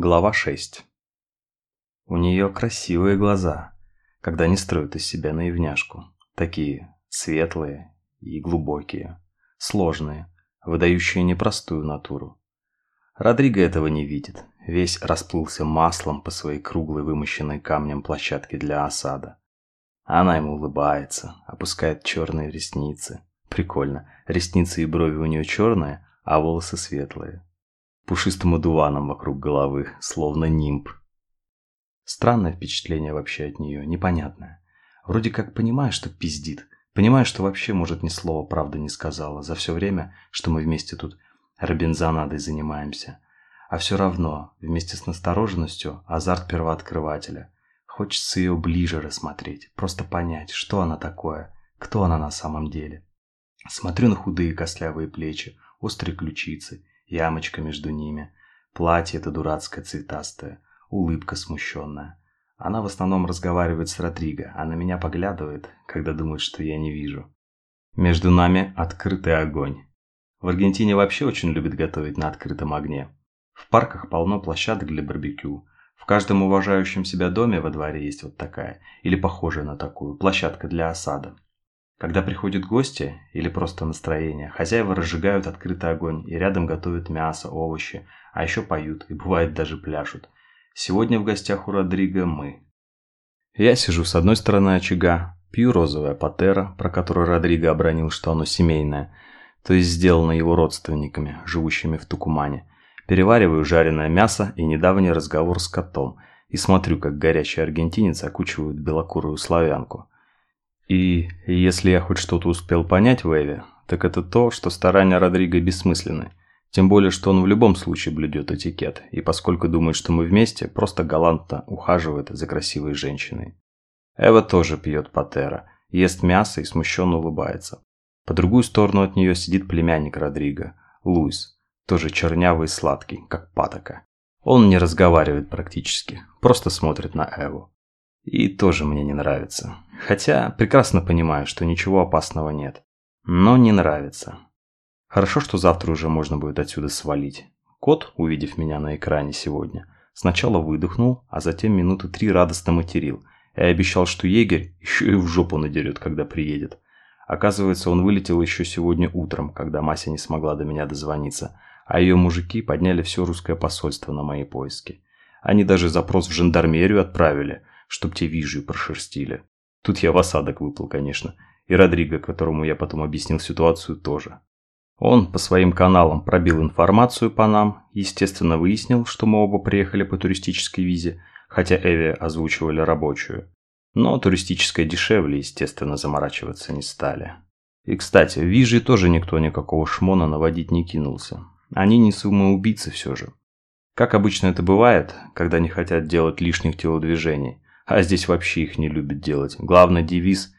Глава 6 У нее красивые глаза, когда не строят из себя наивняшку. Такие светлые и глубокие, сложные, выдающие непростую натуру. Родриго этого не видит, весь расплылся маслом по своей круглой вымощенной камнем площадке для осада. Она ему улыбается, опускает черные ресницы. Прикольно, ресницы и брови у нее черные, а волосы светлые пушистым одуваном вокруг головы, словно нимб. Странное впечатление вообще от нее, непонятное. Вроде как понимаю, что пиздит. Понимаю, что вообще, может, ни слова правды не сказала за все время, что мы вместе тут робинзонадой занимаемся. А все равно, вместе с настороженностью, азарт первооткрывателя. Хочется ее ближе рассмотреть, просто понять, что она такое, кто она на самом деле. Смотрю на худые костлявые плечи, острые ключицы ямочка между ними, платье это дурацкое цветастое, улыбка смущенная. Она в основном разговаривает с Родриго, а на меня поглядывает, когда думает, что я не вижу. Между нами открытый огонь. В Аргентине вообще очень любят готовить на открытом огне. В парках полно площадок для барбекю. В каждом уважающем себя доме во дворе есть вот такая, или похожая на такую, площадка для осада. Когда приходят гости или просто настроение, хозяева разжигают открытый огонь и рядом готовят мясо, овощи, а еще поют и бывает даже пляшут. Сегодня в гостях у Родриго мы. Я сижу с одной стороны очага, пью розовое патера, про которое Родриго обронил, что оно семейное, то есть сделано его родственниками, живущими в Тукумане. Перевариваю жареное мясо и недавний разговор с котом и смотрю, как горячий аргентинец окучивает белокурую славянку – и если я хоть что-то успел понять в Эве, так это то, что старания Родриго бессмысленны. Тем более, что он в любом случае блюдет этикет, и поскольку думает, что мы вместе, просто галантно ухаживает за красивой женщиной. Эва тоже пьет патера, ест мясо и смущенно улыбается. По другую сторону от нее сидит племянник Родриго, Луис, тоже чернявый и сладкий, как патока. Он не разговаривает практически, просто смотрит на Эву. И тоже мне не нравится. Хотя прекрасно понимаю, что ничего опасного нет. Но не нравится. Хорошо, что завтра уже можно будет отсюда свалить. Кот, увидев меня на экране сегодня, сначала выдохнул, а затем минуты три радостно материл и обещал, что егерь еще и в жопу надерет, когда приедет. Оказывается, он вылетел еще сегодня утром, когда Мася не смогла до меня дозвониться, а ее мужики подняли все русское посольство на мои поиски. Они даже запрос в жандармерию отправили – чтоб те вижу прошерстили. Тут я в осадок выплыл, конечно. И Родриго, которому я потом объяснил ситуацию, тоже. Он по своим каналам пробил информацию по нам, естественно выяснил, что мы оба приехали по туристической визе, хотя Эви озвучивали рабочую. Но туристическая дешевле, естественно, заморачиваться не стали. И, кстати, в Виже тоже никто никакого шмона наводить не кинулся. Они не самоубийцы все же. Как обычно это бывает, когда не хотят делать лишних телодвижений, а здесь вообще их не любят делать. Главный девиз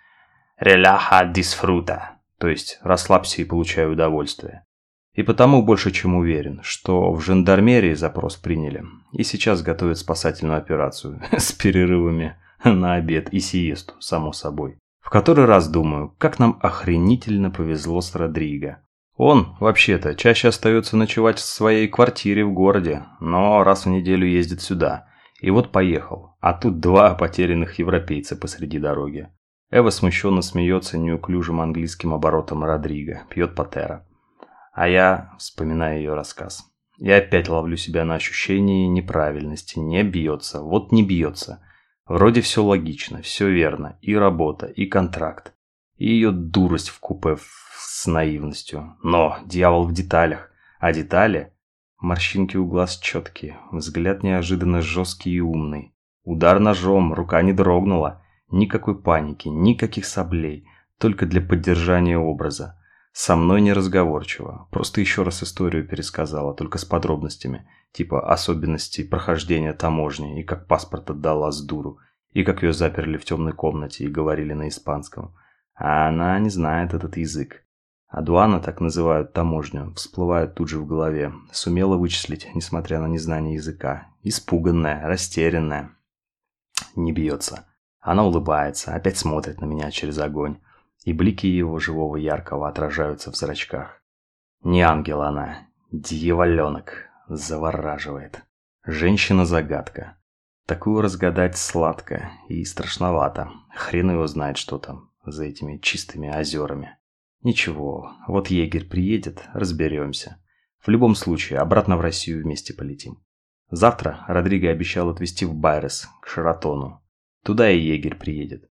«Relaja disfruta», то есть «расслабься и получай удовольствие». И потому больше чем уверен, что в жандармерии запрос приняли и сейчас готовят спасательную операцию с перерывами на обед и сиесту, само собой. В который раз думаю, как нам охренительно повезло с Родриго. Он, вообще-то, чаще остается ночевать в своей квартире в городе, но раз в неделю ездит сюда. И вот поехал, а тут два потерянных европейца посреди дороги. Эва смущенно смеется неуклюжим английским оборотом Родриго, пьет патера. А я вспоминаю ее рассказ. Я опять ловлю себя на ощущении неправильности. Не бьется, вот не бьется. Вроде все логично, все верно. И работа, и контракт. И ее дурость в купе с наивностью. Но дьявол в деталях. А детали Морщинки у глаз четкие, взгляд неожиданно жесткий и умный. Удар ножом, рука не дрогнула. Никакой паники, никаких соблей, только для поддержания образа. Со мной не разговорчиво, просто еще раз историю пересказала, только с подробностями, типа особенностей прохождения таможни и как паспорт отдала с дуру, и как ее заперли в темной комнате и говорили на испанском. А она не знает этот язык. Адуана, так называют таможню, всплывает тут же в голове. Сумела вычислить, несмотря на незнание языка. Испуганная, растерянная. Не бьется. Она улыбается, опять смотрит на меня через огонь. И блики его живого яркого отражаются в зрачках. Не ангел она, дьяволенок, завораживает. Женщина-загадка. Такую разгадать сладко и страшновато. Хрен его знает, что там за этими чистыми озерами. Ничего, вот егерь приедет, разберемся. В любом случае, обратно в Россию вместе полетим. Завтра Родриго обещал отвезти в Байрес, к Шаратону. Туда и егерь приедет.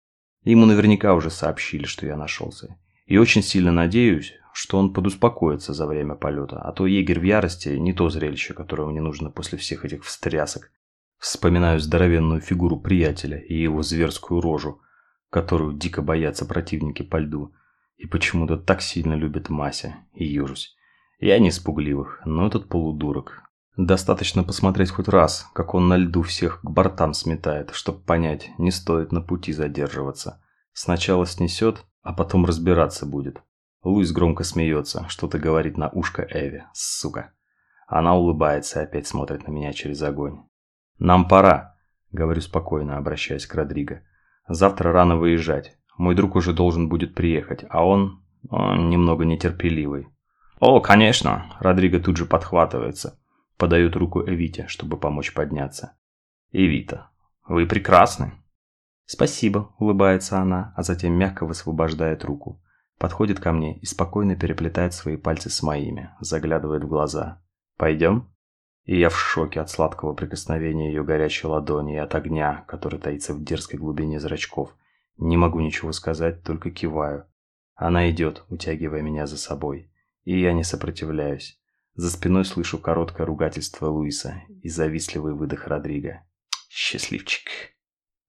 Ему наверняка уже сообщили, что я нашелся. И очень сильно надеюсь, что он подуспокоится за время полета, а то егерь в ярости – не то зрелище, которое мне нужно после всех этих встрясок. Вспоминаю здоровенную фигуру приятеля и его зверскую рожу, которую дико боятся противники по льду, и почему-то так сильно любят Мася и Южусь. Я не испугливых, но этот полудурок. Достаточно посмотреть хоть раз, как он на льду всех к бортам сметает, чтобы понять, не стоит на пути задерживаться. Сначала снесет, а потом разбираться будет. Луис громко смеется, что-то говорит на ушко Эви, сука. Она улыбается и опять смотрит на меня через огонь. «Нам пора», — говорю спокойно, обращаясь к Родриго. «Завтра рано выезжать. Мой друг уже должен будет приехать, а он... он немного нетерпеливый». «О, конечно!» — Родриго тут же подхватывается. Подает руку Эвите, чтобы помочь подняться. «Эвита, вы прекрасны!» «Спасибо», — улыбается она, а затем мягко высвобождает руку. Подходит ко мне и спокойно переплетает свои пальцы с моими, заглядывает в глаза. «Пойдем?» И я в шоке от сладкого прикосновения ее горячей ладони и от огня, который таится в дерзкой глубине зрачков. Не могу ничего сказать, только киваю. Она идет, утягивая меня за собой. И я не сопротивляюсь. За спиной слышу короткое ругательство Луиса и завистливый выдох Родриго. «Счастливчик!»